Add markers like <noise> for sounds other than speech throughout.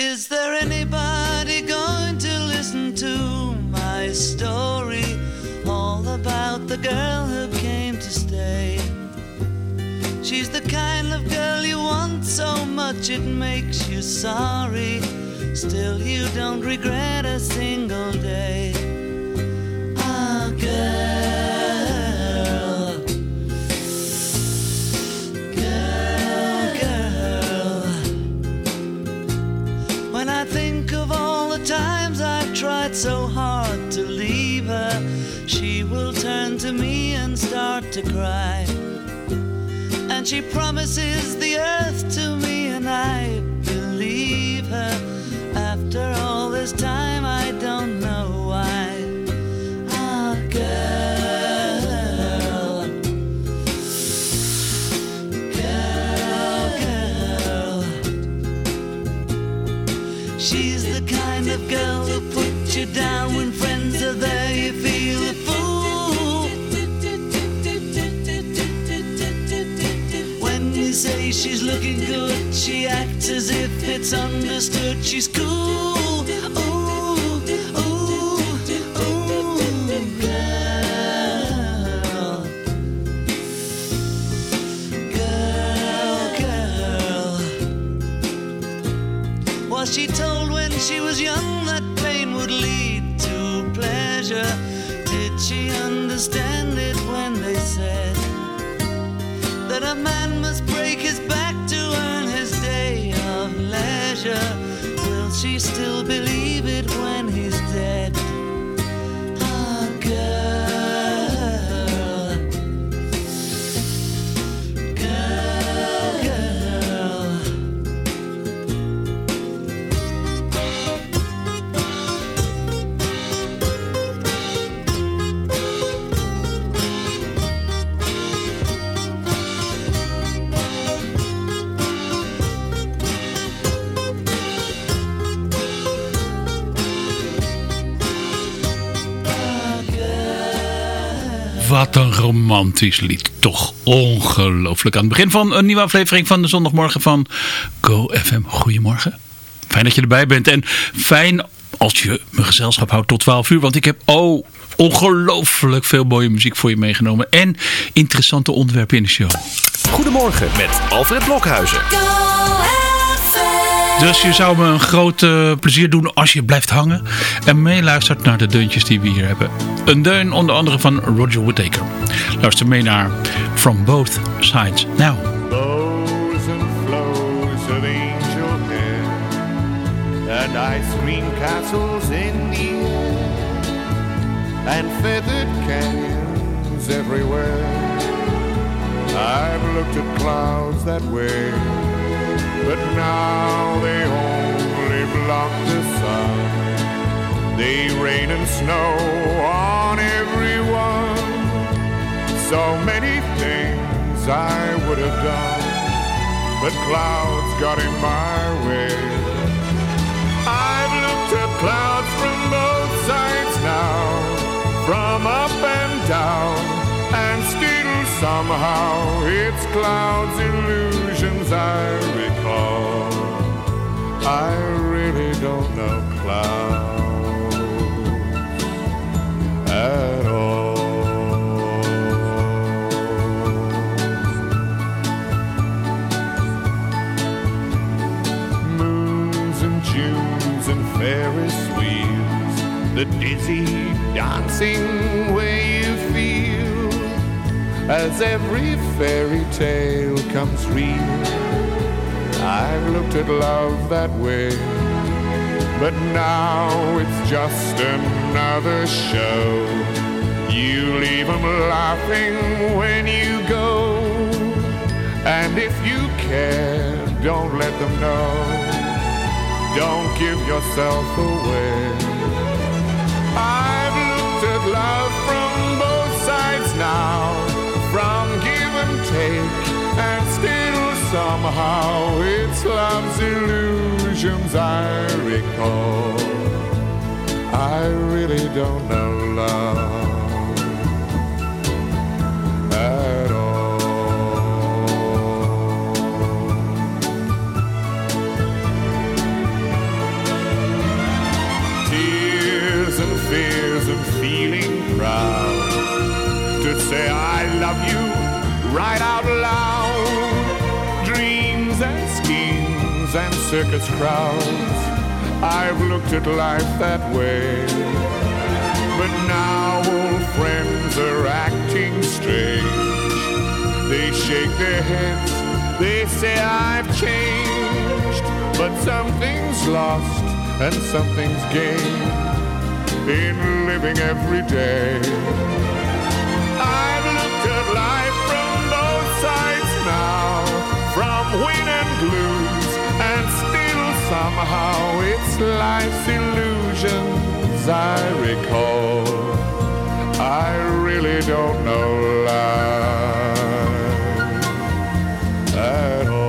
Is there anybody going to listen to my story? All about the girl who came to stay. She's the kind of girl you want so much it makes you sorry. Still, you don't regret a single day. So hard to leave her, she will turn to me and start to cry. And she promises the earth to me, and I believe her. After all this time, she's looking good, she acts as if it's understood. She's cool. Ooh, ooh, ooh, girl. Girl, girl. Was she told when she was young that pain would lead to pleasure? Did she understand a man must break his back to earn his day of leisure? Will she still believe romantisch lied. Toch ongelooflijk. Aan het begin van een nieuwe aflevering van de zondagmorgen van Go FM. Goedemorgen. Fijn dat je erbij bent. En fijn als je mijn gezelschap houdt tot 12 uur. Want ik heb oh, ongelooflijk veel mooie muziek voor je meegenomen. En interessante onderwerpen in de show. Goedemorgen met Alfred Blokhuizen. Dus je zou me een groot eh, plezier doen als je blijft hangen en meeluistert naar de deuntjes die we hier hebben. Een deun onder andere van Roger Whittaker. Luister mee naar From Both Sides Now. And flows angel castles in the air and feathered canyons everywhere. I've looked at clouds that way, but now they only block the sun. They rain and snow on everyone. So many things I would have done, but clouds got in my way. I've looked at clouds from both sides now, from up and down, and still somehow it's clouds' illusions I recall. I really don't know clouds at all. moons and Junes and Ferris wheels, the dizzy dancing as every fairy tale comes real. I've looked at love that way, but now it's just another show. You leave them laughing when you go. And if you care, don't let them know. Don't give yourself away. I've looked at love from both sides now, give and take, and still somehow it's love's illusions I recall. I really don't know love at all. Tears and fears and feeling proud to say I right out loud. Dreams and schemes and circus crowds. I've looked at life that way. But now old friends are acting strange. They shake their heads, they say I've changed. But something's lost and something's gained in living every day. I've looked at life win and lose, and still somehow it's life's illusions I recall. I really don't know life at all.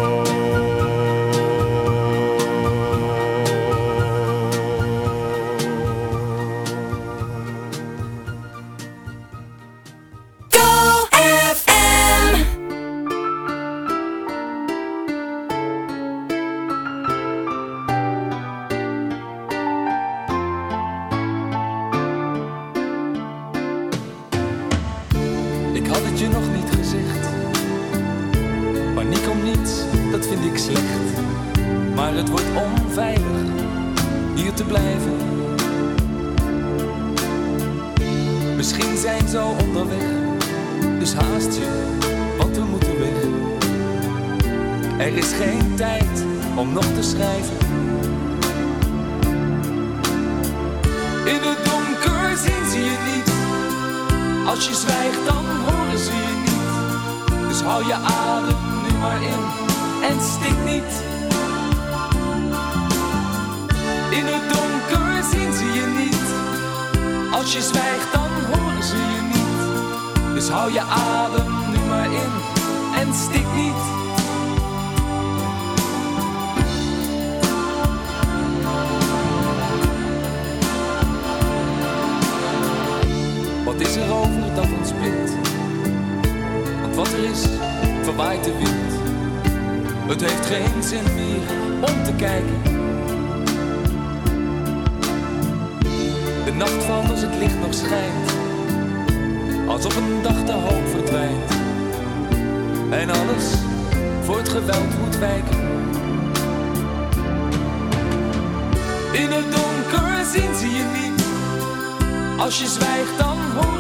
Wat is er over dat ons? Want wat er is, verwaait de wind. Het heeft geen zin meer om te kijken. De nacht valt als het licht nog schijnt. Alsof een dag de hoop verdwijnt. En alles voor het geweld moet wijken. In het donker zien ze je niet. Als je zwijgt, dan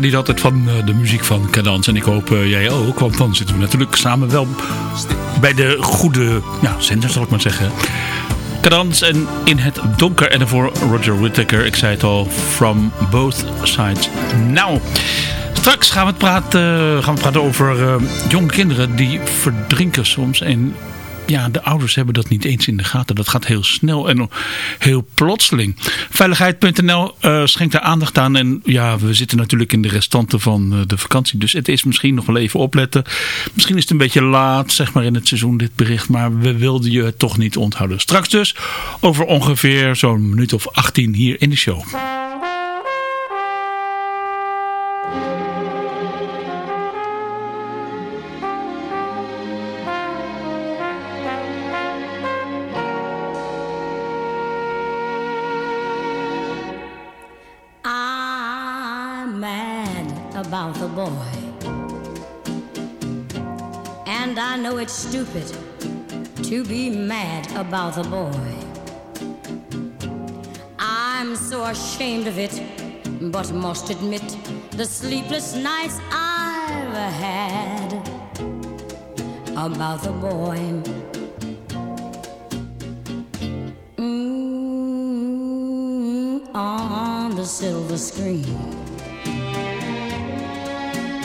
Geniet altijd van eh, de muziek van Cadans. En ik hoop eh, jij ook. Want dan zitten we natuurlijk samen wel bij de goede ja, zender, zal ik maar zeggen. Cadans en In het Donker. En daarvoor Roger Whittaker. Ik zei het al. From Both Sides Now. Straks gaan we praten, gaan we praten over eh, jonge kinderen die verdrinken soms. En ja, de ouders hebben dat niet eens in de gaten. Dat gaat heel snel en heel plotseling. Veiligheid.nl eh, schenkt daar aandacht aan. En ja, we zitten natuurlijk in de restanten van eh, de vakantie. Dus het is misschien nog wel even opletten. Misschien is het een beetje laat, zeg maar, in het seizoen dit bericht. Maar we wilden je het toch niet onthouden. Straks dus over ongeveer zo'n minuut of 18 hier in de show. Know it's stupid to be mad about the boy. I'm so ashamed of it, but must admit the sleepless nights I've had about the boy. Mm, on the silver screen.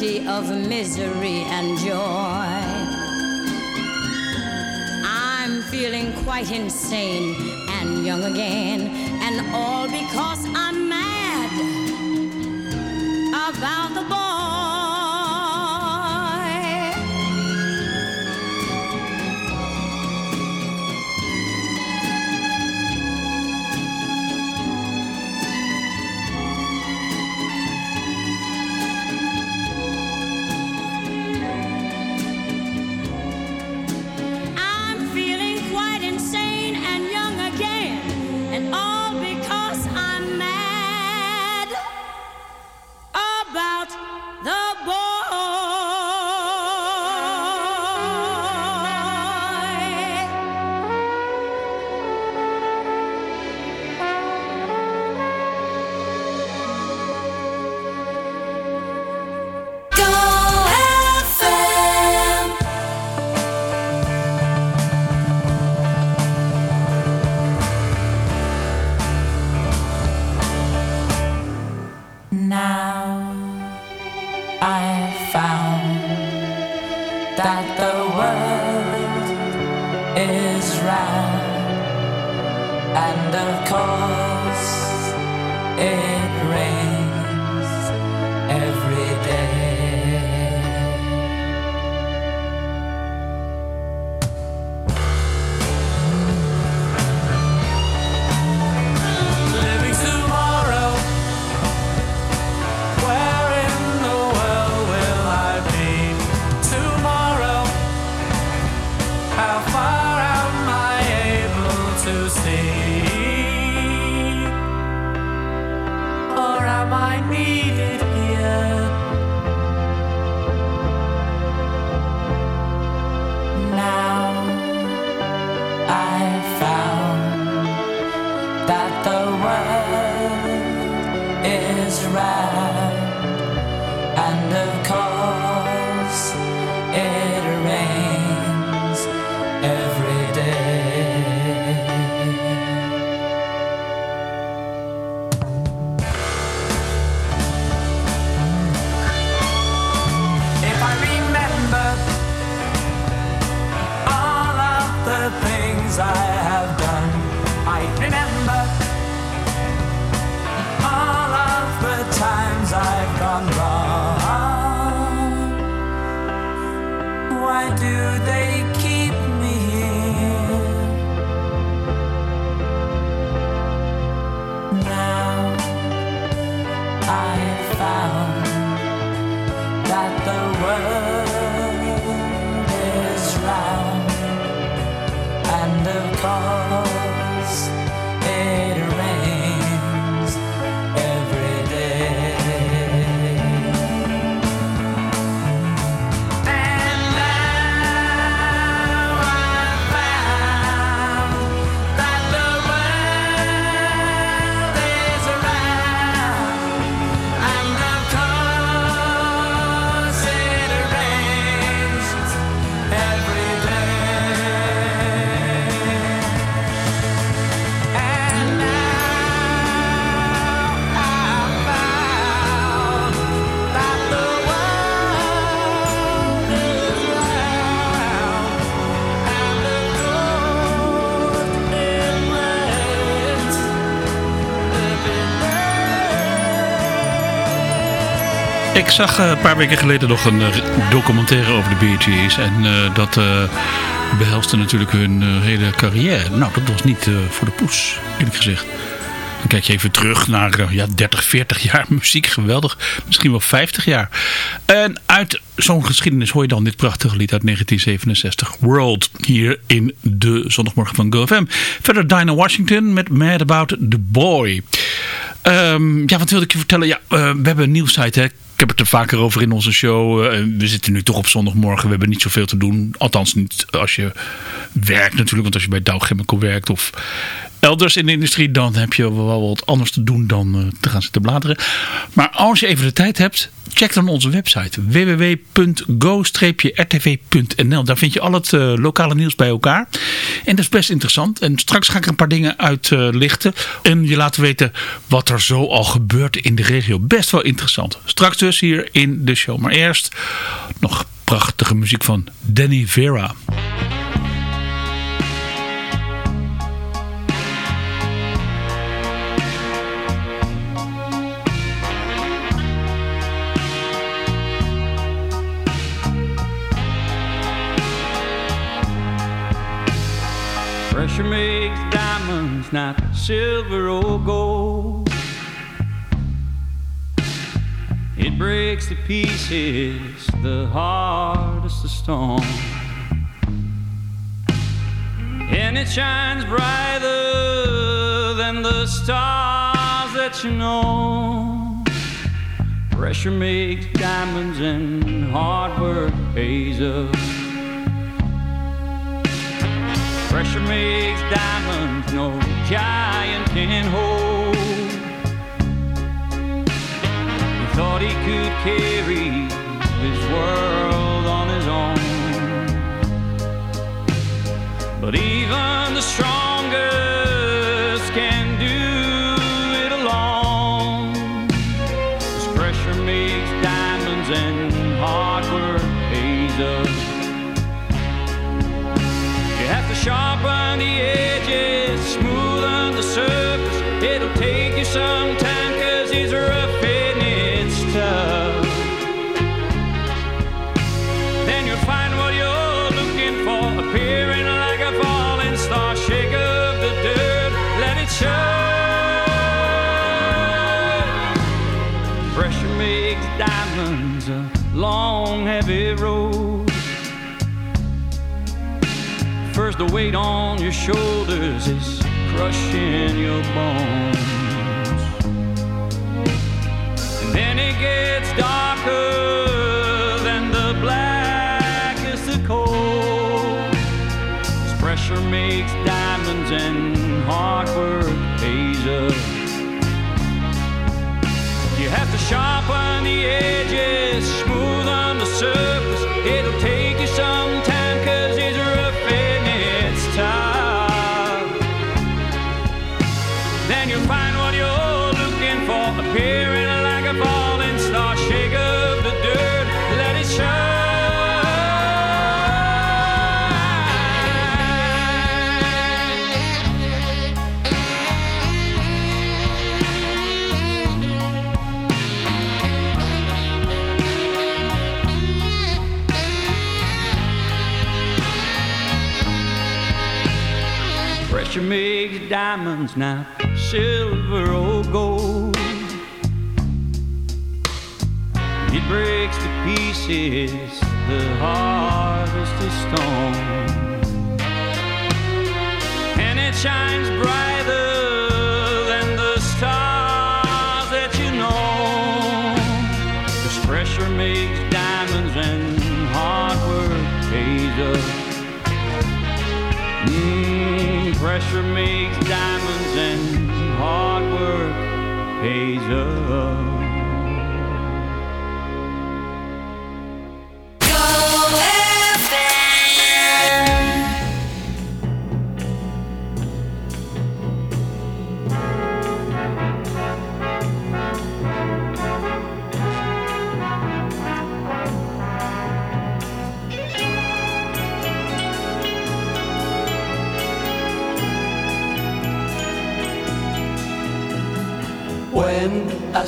of misery and joy. I'm feeling quite insane and young again, and all that the world is round, and of course it rains of cause. Ik zag eh, een paar weken geleden nog een eh, documentaire over de Bee. En eh, dat eh behelste natuurlijk hun hele carrière. Nou, dat was niet voor de poes, eerlijk gezegd. Dan kijk je even terug naar ja, 30, 40 jaar <laughs> muziek. Geweldig. Misschien wel 50 jaar. En uit zo'n geschiedenis hoor je dan dit prachtige lied uit 1967. World. Hier in de zondagmorgen van GoFM. Verder Dinah Washington met Mad About the Boy. Ehm, ja, wat wilde ik je vertellen? Ja, we hebben een nieuwsite hè. Ik heb het er vaker over in onze show. Eh, we zitten nu toch op zondagmorgen. We hebben niet zoveel te doen. Althans niet als je werkt natuurlijk. Want als je bij Dow Chemical werkt of elders in de industrie... dan heb je wel wat anders te doen dan eh, te gaan zitten bladeren. Maar als je even de tijd hebt... check dan onze website www.go-rtv.nl. Daar vind je al het eh, lokale nieuws bij elkaar. En dat is best interessant. En straks ga ik een paar dingen uitlichten. en je laten weten wat er zo al gebeurt in de regio. Best wel interessant. Straks dus hier in de show. Maar eerst nog prachtige muziek van Danny Vera. Diamonds, not silver or gold. It breaks to pieces the hardest of stone. And it shines brighter than the stars that you know. Pressure makes diamonds and hard work pays up. Pressure makes diamonds no giant can hold. He thought he could carry his world on his own. But even the strongest diamonds a long, heavy road. First, the weight on your shoulders is crushing your bones. And then it gets darker than the blackest of coal. 'Cause pressure makes diamonds and sharpen the edges, diamonds, not silver or gold. It breaks to pieces the hardest of stone. And it shines brighter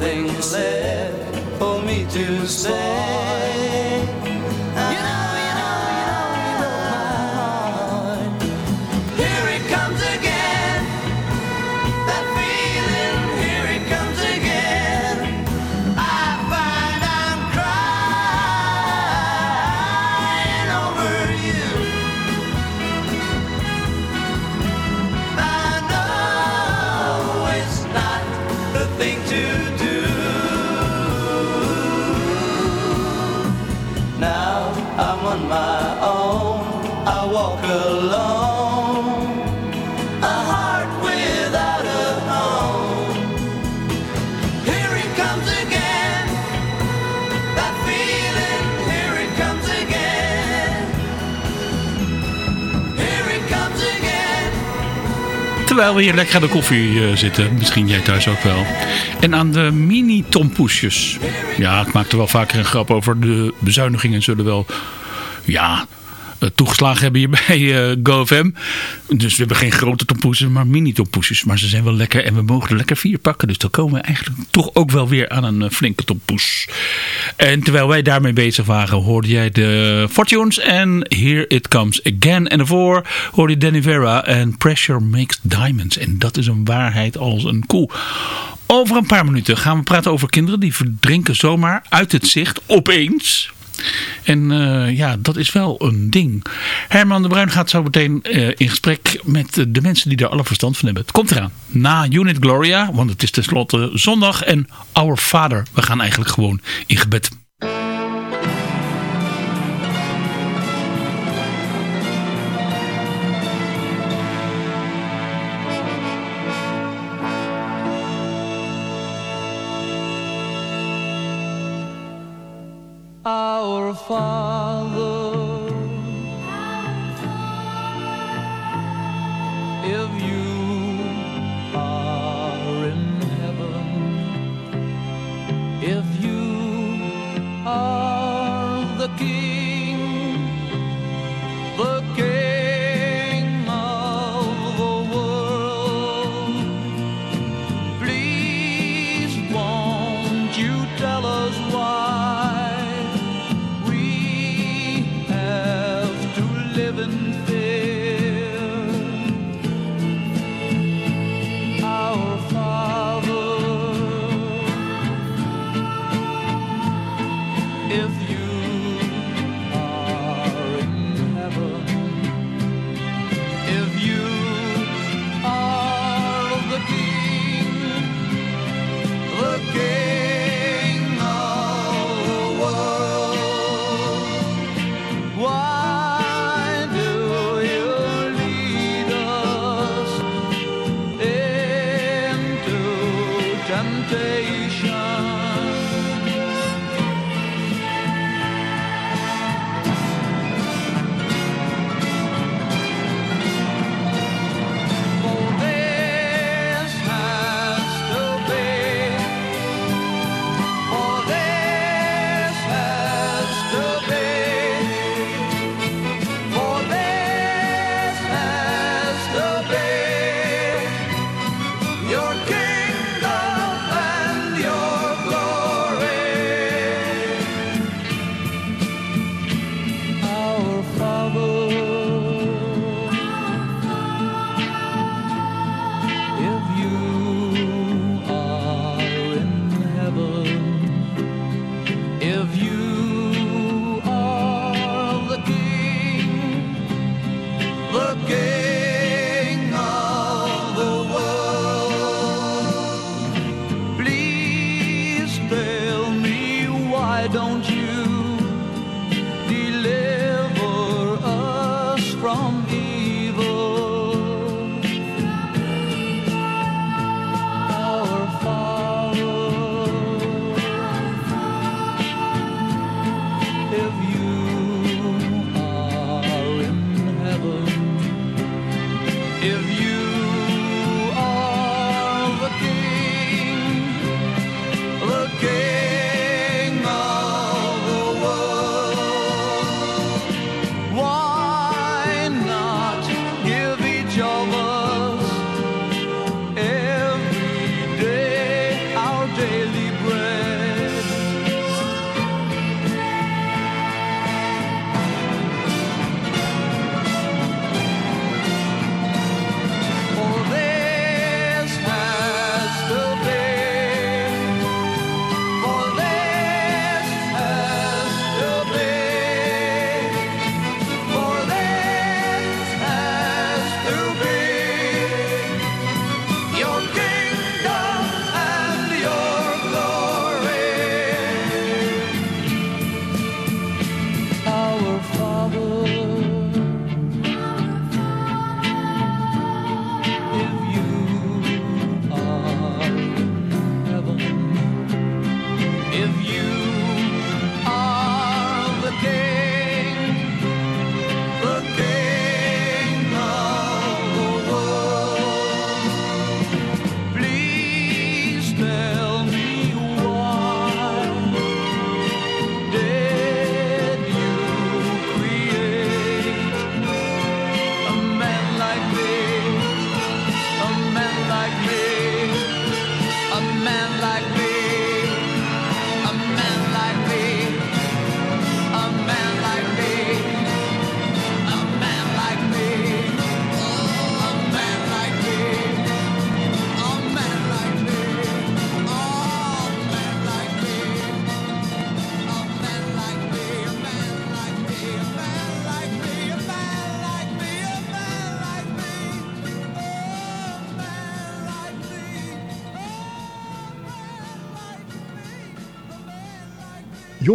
nothing left for me to say. Terwijl we hier lekker aan de koffie eh, zitten. Misschien jij thuis ook wel. En aan de mini-tompoesjes. Ja, ik maak er wel vaker een grap over. De bezuinigingen zullen wel... Ja, toegeslagen hebben hier <laughs> bij eh, GoFM. Dus we hebben geen grote tompoesjes, maar mini-tompoesjes. Maar ze zijn wel lekker en we mogen er lekker vier pakken. Dus dan komen we eigenlijk toch ook wel weer aan een eh, flinke tompoes. En terwijl wij daarmee bezig waren, hoorde jij de Fortunes en Here It Comes Again. En daarvoor hoorde je Danny Vera en Pressure Makes Diamonds. En dat is een waarheid als een koe. Over een paar minuten gaan we praten over kinderen die verdrinken zomaar uit het zicht opeens. En eh, ja, dat is wel een ding. Herman de Bruin gaat zo meteen eh, in gesprek met de mensen die daar alle verstand van hebben. Het komt eraan. Na Unit Gloria, want het is tenslotte zondag. En Our Father. We gaan eigenlijk gewoon in gebed.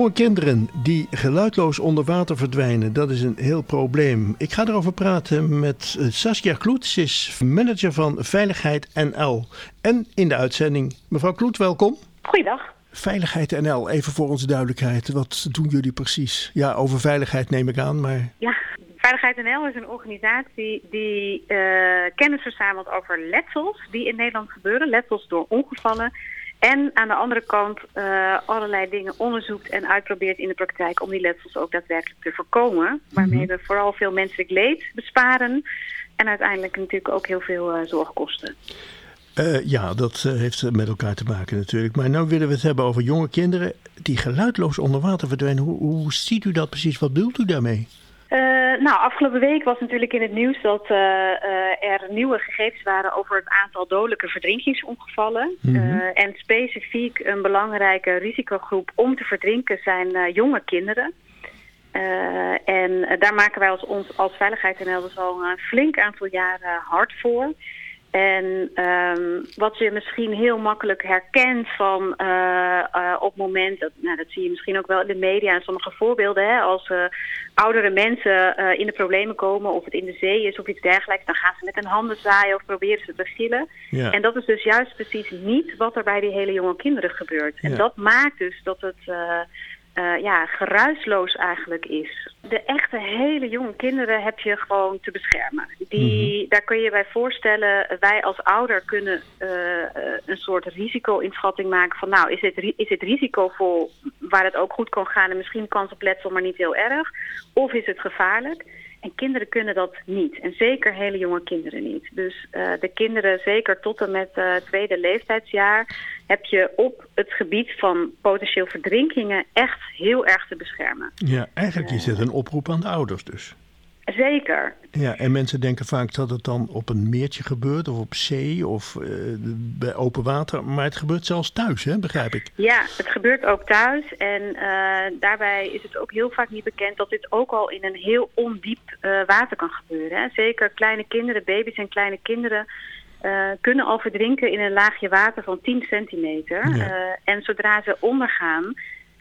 Jonge kinderen die geluidloos onder water verdwijnen, dat is een heel probleem. Ik ga erover praten met eh, Saskia Kloet. Ze is manager van Veiligheid NL. En in de uitzending, mevrouw Kloet, welkom. Goeiedag. Veiligheid NL, even voor onze duidelijkheid. Wat doen jullie precies? Ja, over veiligheid neem ik aan, maar... Ja, Veiligheid NL is een organisatie die eh, kennis verzamelt over letsels die in Nederland gebeuren. Letsels door ongevallen. En aan de andere kant eh, allerlei dingen onderzoekt en uitprobeert in de praktijk om die letsels ook daadwerkelijk te voorkomen. Waarmee we vooral veel menselijk leed besparen en uiteindelijk natuurlijk ook heel veel eh, zorg kosten. Eh, ja, dat heeft met elkaar te maken natuurlijk. Maar nu willen we het hebben over jonge kinderen die geluidloos onder water verdwijnen. Hoe, hoe ziet u dat precies? Wat bedoelt u daarmee? Eh, nou, afgelopen week was natuurlijk in het nieuws dat eh, eh, er nieuwe gegevens waren over het aantal dodelijke verdrinkingsongevallen. Mhm. En specifiek een belangrijke risicogroep om te verdrinken zijn jonge kinderen. En daar maken wij als, ons, als Veiligheid NL dus al een flink aantal jaren hard voor. En ehm, wat je misschien heel makkelijk herkent van eh, eh, op het moment, dat, nou, dat zie je misschien ook wel in de media en sommige voorbeelden, hè, als eh, oudere mensen in de problemen komen of het in de zee is of iets dergelijks, dan gaan ze met hun handen zwaaien of proberen ze te gillen. Ja. En dat is dus juist precies niet wat er bij die hele jonge kinderen gebeurt. En dat maakt dus dat het eh, ja, geruisloos eigenlijk is. De echte hele jonge kinderen heb je gewoon te beschermen. Die, Daar kun je bij voorstellen, wij als ouder kunnen eh, eh, een soort risico-inschatting maken van nou, is het, is het risicovol waar het ook goed kan gaan en misschien kans op letsel, maar niet heel erg? Of is het gevaarlijk? En kinderen kunnen dat niet. En zeker hele jonge kinderen niet. Dus eh, de kinderen, zeker tot en met eh tweede leeftijdsjaar, heb je op het gebied van potentieel verdrinkingen echt heel erg te beschermen. Ja, eigenlijk is dit een oproep aan de ouders dus. Zeker. Ja, en mensen denken vaak dat het dan op een meertje gebeurt of op zee of eh, bij open water. Maar het gebeurt zelfs thuis, hè, begrijp ik. Ja, het gebeurt ook thuis. En eh, daarbij is het ook heel vaak niet bekend dat dit ook al in een heel ondiep eh, water kan gebeuren. Hè. Zeker kleine kinderen, baby's en kleine kinderen kunnen al verdrinken in een laagje water van 10 centimeter. Ja. En zodra ze ondergaan,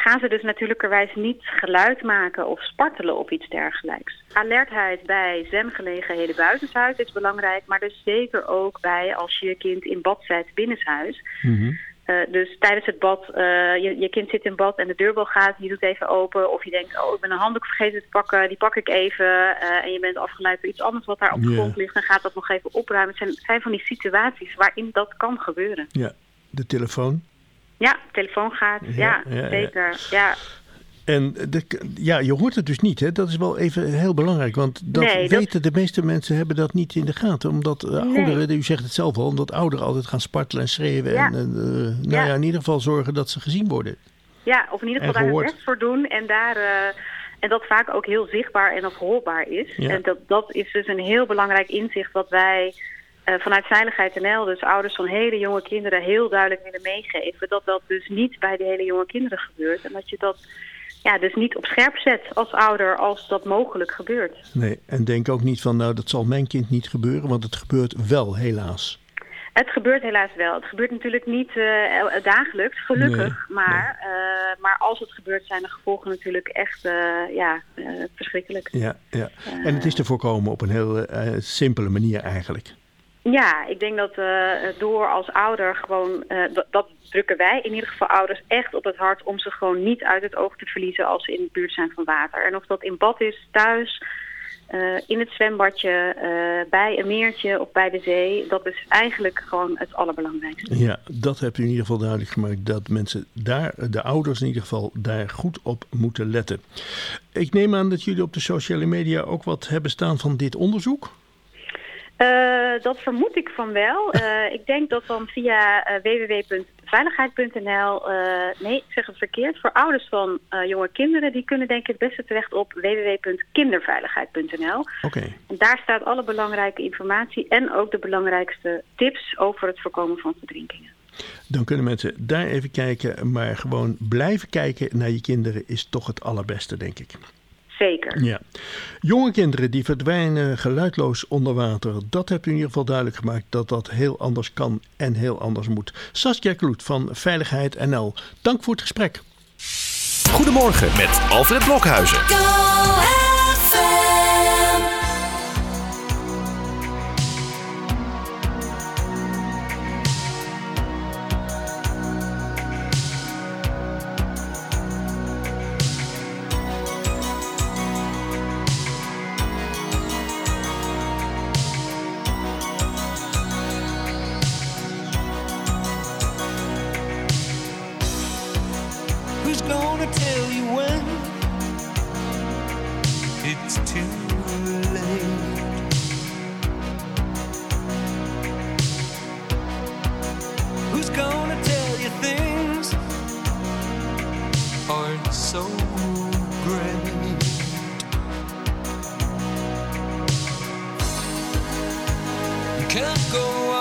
gaan ze dus natuurlijkerwijs niet geluid maken of spartelen of iets dergelijks. Alertheid bij zwemgelegenheden buitenshuis is belangrijk, maar dus zeker ook bij als je je kind in bad zet binnenshuis. Eh, dus tijdens het bad, eh, je, je kind zit in bad en de deurbel gaat, je doet even open. Of je denkt, oh ik ben een handdoek vergeten te pakken, die pak ik even. eh, en je bent afgeleid door iets anders wat daar op de grond ligt. Dan gaat dat nog even opruimen. Het zijn, het zijn van die situaties waarin dat kan gebeuren. Ja, de telefoon. Ja, telefoon gaat, ja, Ja, zeker. Ja. En de, ja, je hoort het dus niet, hè? Dat is wel even heel belangrijk. Want dat Nee, dat- weten de meeste mensen hebben dat niet in de gaten. Omdat eh, Nee. ouderen, u zegt het zelf al, omdat ouderen altijd gaan spartelen en schreeuwen. Ja. En eh, nou Ja. ja. in ieder geval zorgen dat ze gezien worden. Ja, of in ieder geval daar het best voor doen en daar eh, en dat vaak ook heel zichtbaar en of hoorbaar is. Ja. En dat, dat is dus een heel belangrijk inzicht wat wij eh, vanuit Veiligheid NL, dus ouders van hele jonge kinderen, heel duidelijk willen meegeven. Dat dat dus niet bij de hele jonge kinderen gebeurt. En dat je dat ja, dus niet op scherp zet als ouder als dat mogelijk gebeurt. Nee, en denk ook niet van, nou, dat zal mijn kind niet gebeuren, want het gebeurt wel, helaas. Het gebeurt helaas wel. Het gebeurt natuurlijk niet eh, el- dagelijks, gelukkig. maar, eh, maar als het gebeurt zijn de gevolgen natuurlijk echt ja, verschrikkelijk. Ja, ja. En het is te voorkomen op een heel simpele manier eigenlijk. Ja, ik denk dat eh, door als ouder gewoon, eh, dat, drukken wij in ieder geval ouders echt op het hart om ze gewoon niet uit het oog te verliezen als ze in de buurt zijn van water. En of dat in bad is, thuis, eh, in het zwembadje, bij een meertje of bij de zee, dat is eigenlijk gewoon het allerbelangrijkste. Ja, dat hebt u in ieder geval duidelijk gemaakt. Dat mensen daar, de ouders in ieder geval, daar goed op moeten letten. Ik neem aan dat jullie op de sociale media ook wat hebben staan van dit onderzoek. Eh, dat vermoed ik van wel. <laughs> Eh, ik denk dat dan via eh, www.veiligheid.nl, nee, ik zeg het verkeerd, voor ouders van jonge kinderen, die kunnen denk ik het beste terecht op www.kinderveiligheid.nl. Oké. En daar staat alle belangrijke informatie en ook de belangrijkste tips over het voorkomen van verdrinkingen. Dan kunnen mensen daar even kijken. Maar gewoon blijven kijken naar je kinderen is toch het allerbeste, denk ik. Zeker. Ja. Jonge kinderen die verdwijnen geluidloos onder water. Dat hebt u in ieder geval duidelijk gemaakt dat dat heel anders kan en heel anders moet. Saskia Kloet van Veiligheid NL. Dank voor het gesprek. Goedemorgen met Alfred Blokhuizen. Can't go on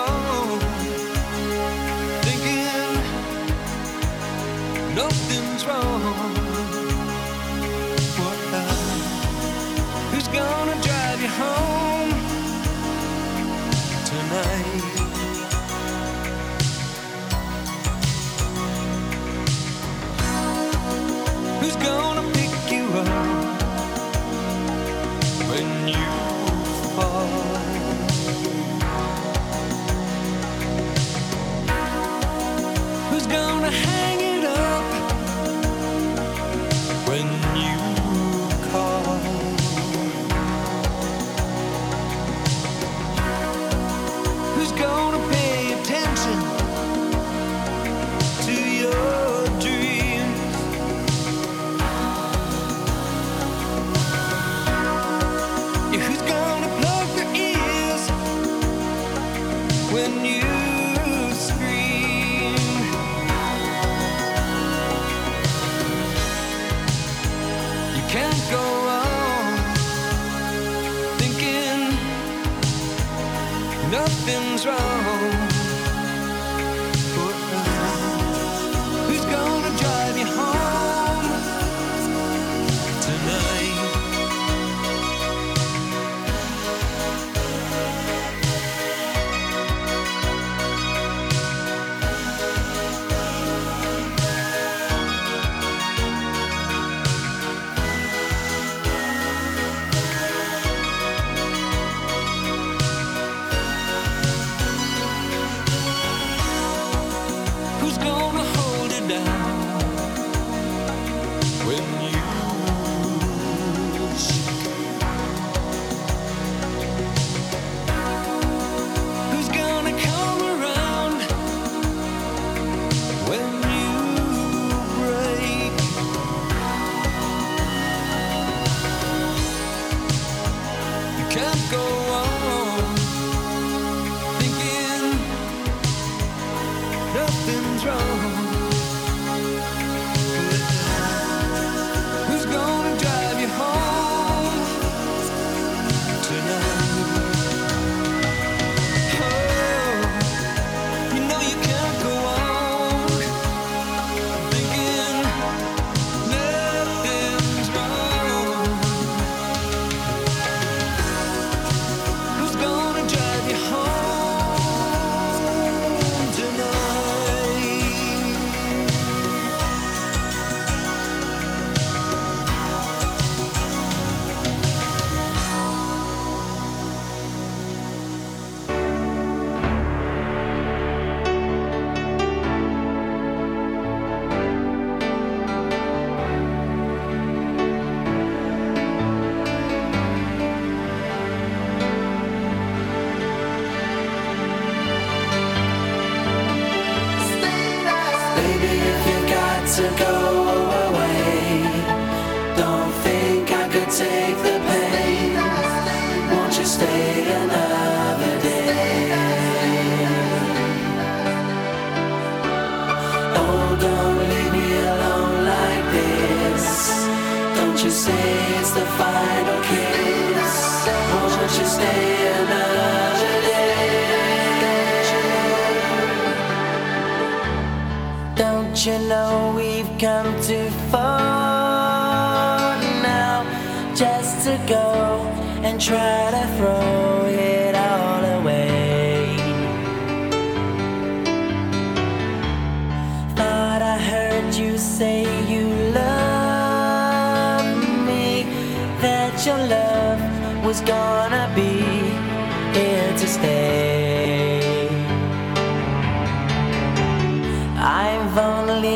the fire.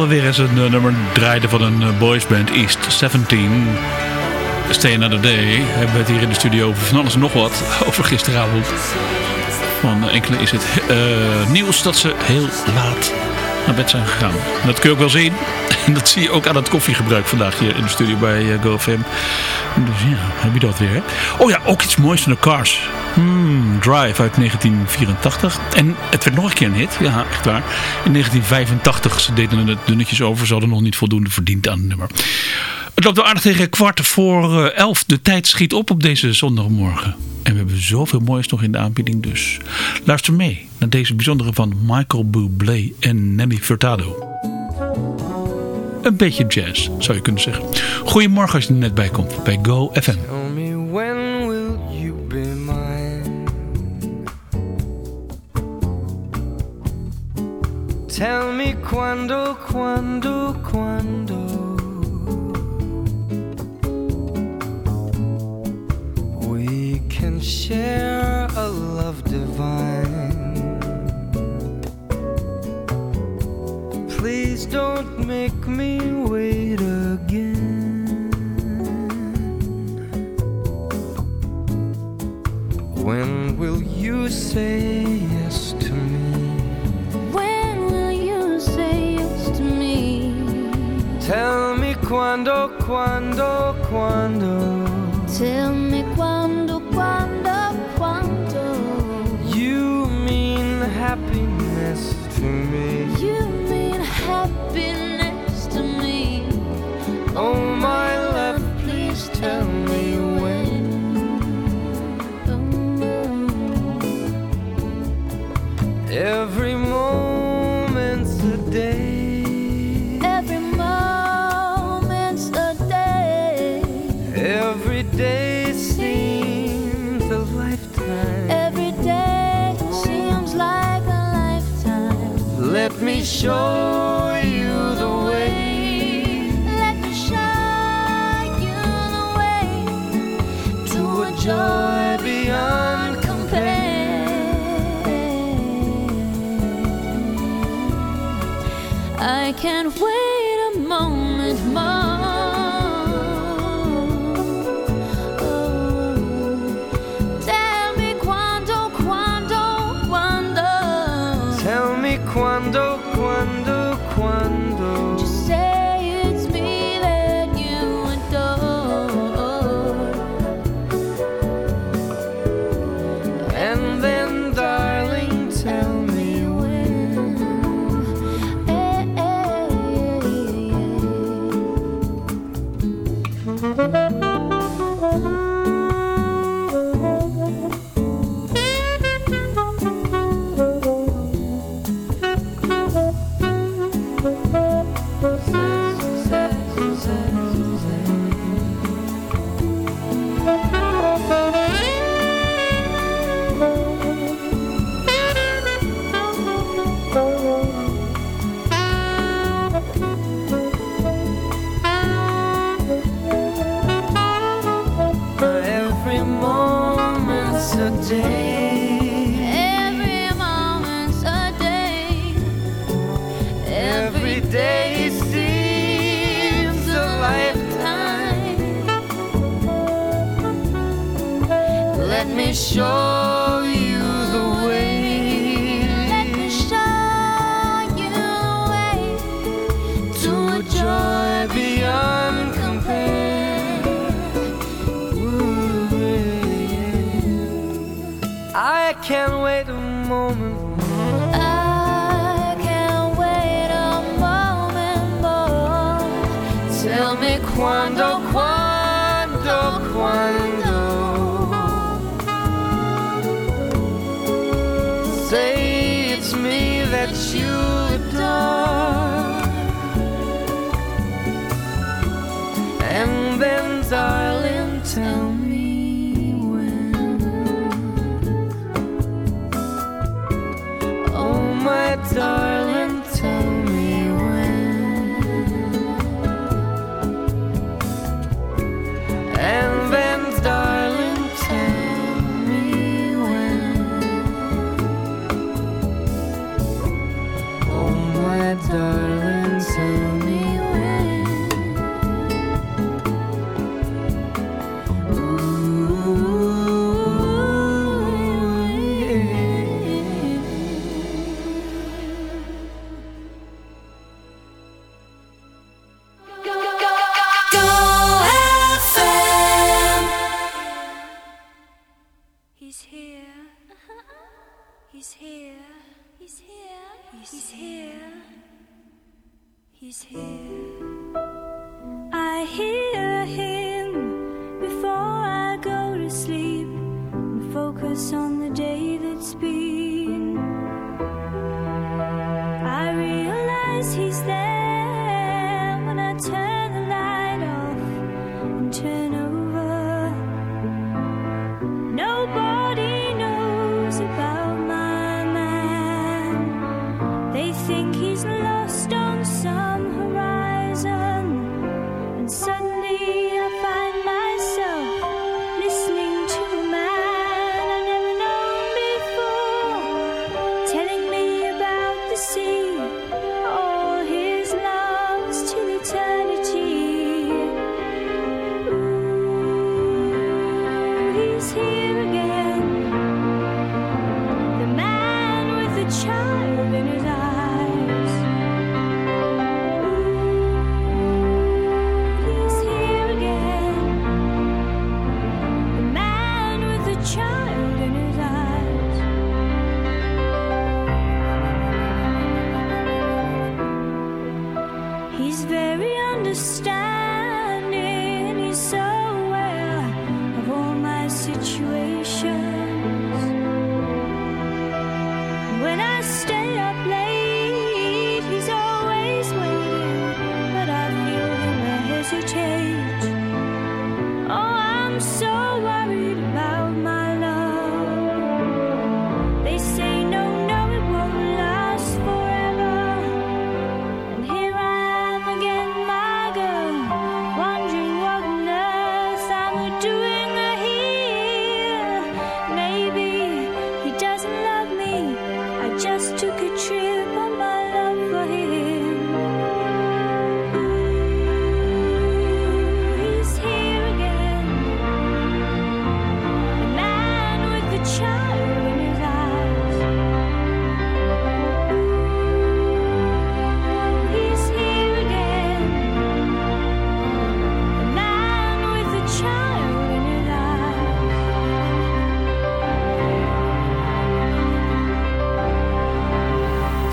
We weer eens een eh, nummer draaiden van een eh, boysband East 17. Stay Another Day. Hebben we het hier in de studio over van alles en nog wat. <laughs> Over gisteravond. Van eh, enkele is het nieuws dat ze heel laat naar bed zijn gegaan. Dat kun je ook wel zien. En dat zie je ook aan het koffiegebruik vandaag hier in de studio bij eh, GoFM. Dus ja, heb je dat weer. Oh ja, ook iets moois van de Cars. Hmm, Drive uit 1984. En het werd nog een keer een hit. Ja, echt waar. In 1985. Ze deden het dunnetjes over. Ze hadden nog niet voldoende verdiend aan het nummer. Het loopt wel aardig tegen kwart voor eh, elf. De tijd schiet op op deze zondagmorgen. En we hebben zoveel moois nog in de aanbieding. Dus luister mee naar deze bijzondere van Michael Bublé en Nelly Furtado. Een beetje jazz, zou je kunnen zeggen. Goedemorgen als je er net bij komt bij Go FM. Tell me when will you be mine? Tell me quando, quando, quando. We can share a love divine. Please don't make me wait again. When will you say yes to me? When will you say yes to me? Tell me quando, quando, quando. Tell me. Oh, my love, please tell me when. Every moment's a day. Every moment's a day. Every day seems a lifetime. Every day seems like a lifetime. Let me show joy beyond compare. I can't wait. sure turn around.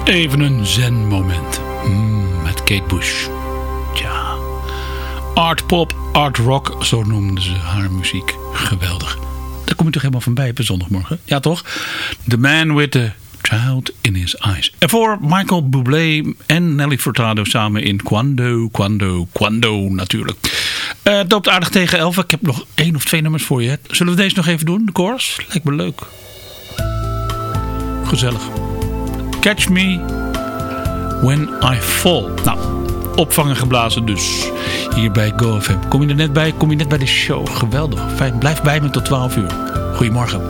Even een zen-moment. Mm, met Kate Bush. Tja. Art pop, art rock, zo noemden ze haar muziek. Geweldig. Daar kom je toch helemaal van bij op zondagmorgen? Ja toch? The Man with the Child in His Eyes. En voor Michael Bublé en Nelly Furtado samen in Quando, Quando, Quando natuurlijk. Eh, het loopt aardig tegen 11. Ik heb nog één of twee nummers voor je. Zullen we deze nog even doen, de chorus? Lijkt me leuk. Gezellig. Catch Me When I Fall. Nou, opvangen geblazen dus. Hier bij GoFM. Kom je er net bij? Kom je net bij de show? Geweldig. Fijn. Blijf bij me tot 12 uur. Goedemorgen.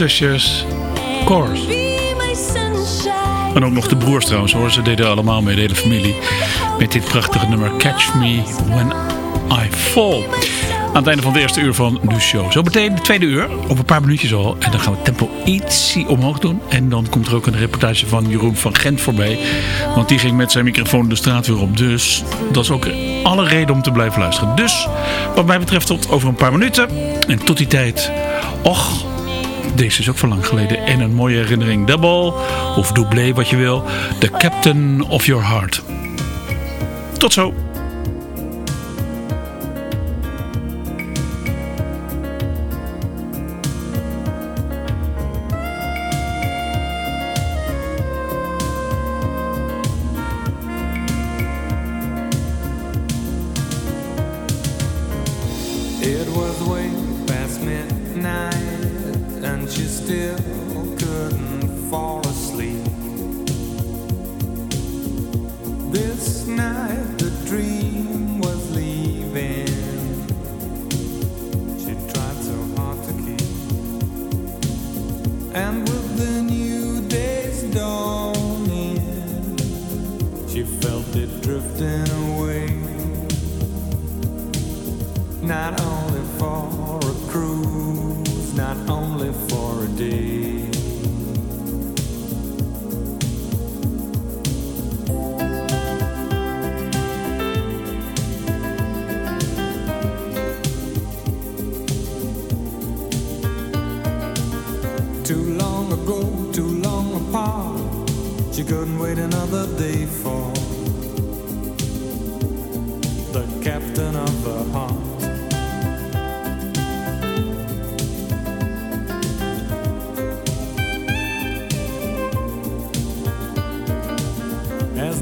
De zusjes Course. En ook nog de broers trouwens hoor. Ze deden allemaal mee, de hele familie. Met dit prachtige nummer Catch Me When I Fall. Aan het einde van het eerste uur van de show. Zo meteen de tweede uur, over een paar minuutjes al. En dan gaan we het tempo ietsie omhoog doen. En dan komt er ook een reportage van Jeroen van Gent voorbij. Want die ging met zijn microfoon de straat weer op. Dus dat is ook alle reden om te blijven luisteren. Dus wat mij betreft tot over een paar minuten. En tot die tijd, och, deze is ook van lang geleden. En een mooie herinnering. Double of doublé wat je wil. The Captain of Your Heart. Tot zo.